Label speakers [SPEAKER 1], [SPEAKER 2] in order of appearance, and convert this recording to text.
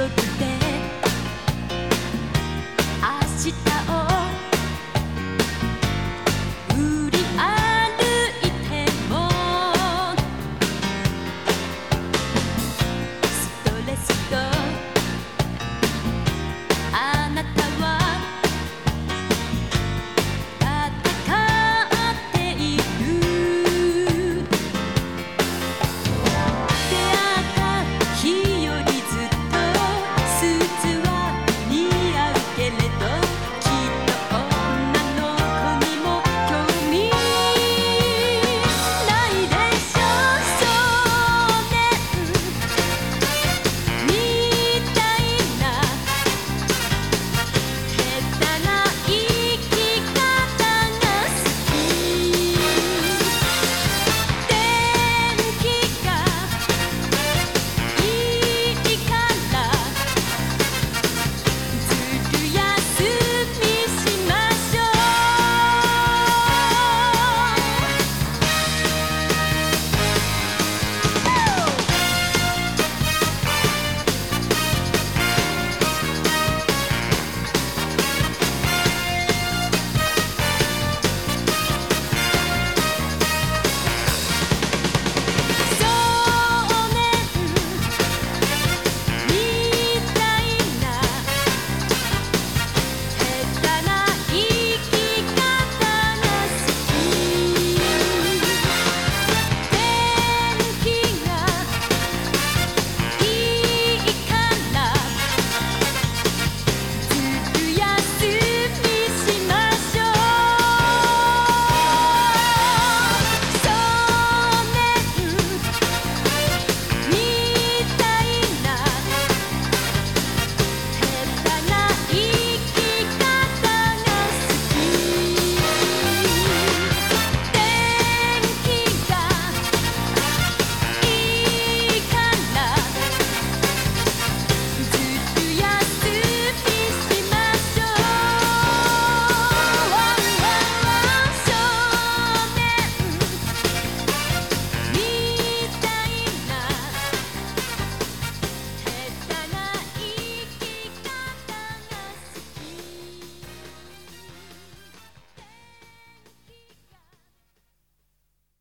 [SPEAKER 1] look at